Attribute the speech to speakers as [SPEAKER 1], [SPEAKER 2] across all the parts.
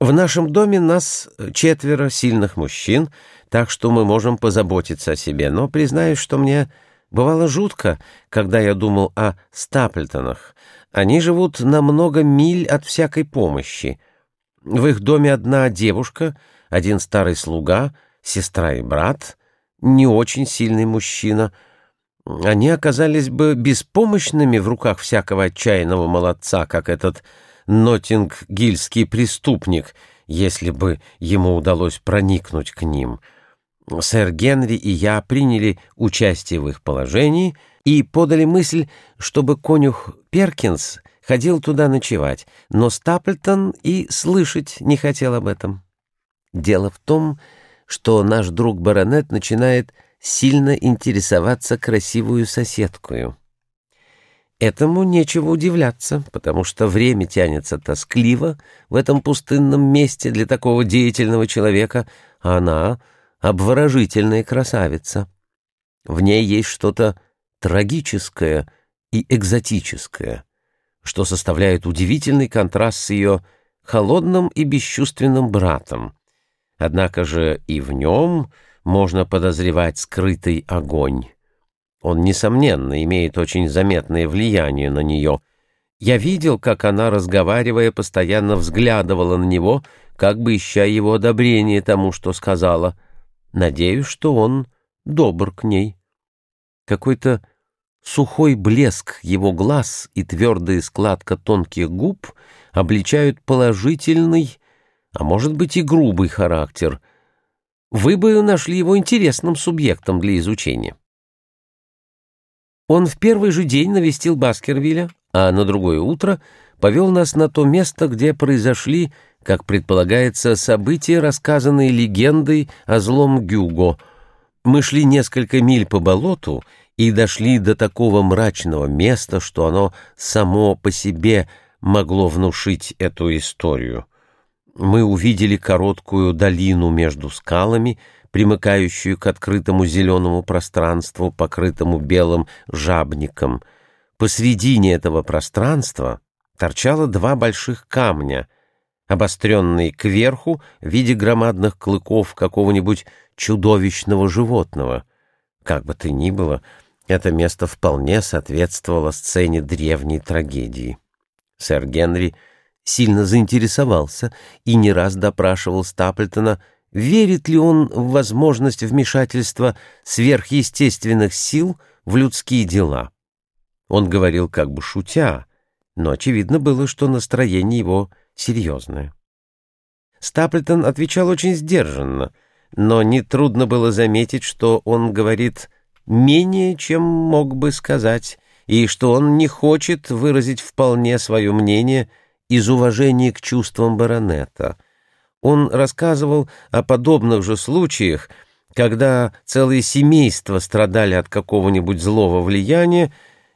[SPEAKER 1] В нашем доме нас четверо сильных мужчин, так что мы можем позаботиться о себе, но признаюсь, что мне бывало жутко, когда я думал о Стаплтонах. Они живут на много миль от всякой помощи. В их доме одна девушка, один старый слуга, сестра и брат, не очень сильный мужчина. Они оказались бы беспомощными в руках всякого отчаянного молодца, как этот Нотинг-гильский преступник, если бы ему удалось проникнуть к ним. Сэр Генри и я приняли участие в их положении и подали мысль, чтобы конюх Перкинс ходил туда ночевать, но Стаплтон и слышать не хотел об этом. Дело в том, что наш друг баронет начинает сильно интересоваться красивую соседкою. Этому нечего удивляться, потому что время тянется тоскливо в этом пустынном месте для такого деятельного человека, а она — обворожительная красавица. В ней есть что-то трагическое и экзотическое, что составляет удивительный контраст с ее холодным и бесчувственным братом. Однако же и в нем можно подозревать скрытый огонь. Он, несомненно, имеет очень заметное влияние на нее. Я видел, как она, разговаривая, постоянно взглядывала на него, как бы ища его одобрение тому, что сказала. Надеюсь, что он добр к ней. Какой-то сухой блеск его глаз и твердая складка тонких губ обличают положительный, а может быть и грубый характер. Вы бы нашли его интересным субъектом для изучения. Он в первый же день навестил Баскервилля, а на другое утро повел нас на то место, где произошли, как предполагается, события, рассказанные легендой о злом Гюго. Мы шли несколько миль по болоту и дошли до такого мрачного места, что оно само по себе могло внушить эту историю. Мы увидели короткую долину между скалами — примыкающую к открытому зеленому пространству, покрытому белым жабником. Посредине этого пространства торчало два больших камня, обостренные кверху в виде громадных клыков какого-нибудь чудовищного животного. Как бы то ни было, это место вполне соответствовало сцене древней трагедии. Сэр Генри сильно заинтересовался и не раз допрашивал Стаплтона, верит ли он в возможность вмешательства сверхъестественных сил в людские дела. Он говорил как бы шутя, но очевидно было, что настроение его серьезное. Стаплтон отвечал очень сдержанно, но нетрудно было заметить, что он говорит менее, чем мог бы сказать, и что он не хочет выразить вполне свое мнение из уважения к чувствам баронета — он рассказывал о подобных же случаях, когда целые семейства страдали от какого-нибудь злого влияния,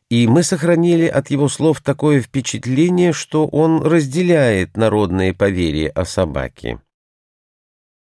[SPEAKER 1] и мы сохранили от его слов такое впечатление, что он разделяет народное поверье о собаке.